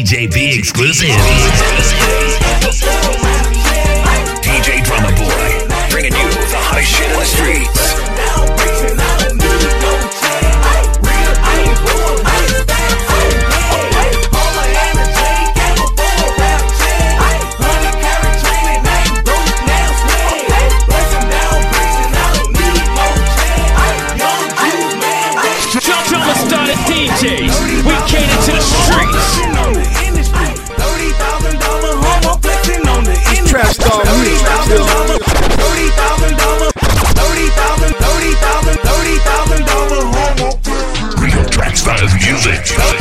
DJB exclusive. DJ Drama Boy, bringing you the hottest shit in the streets. music.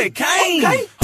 it came. Okay.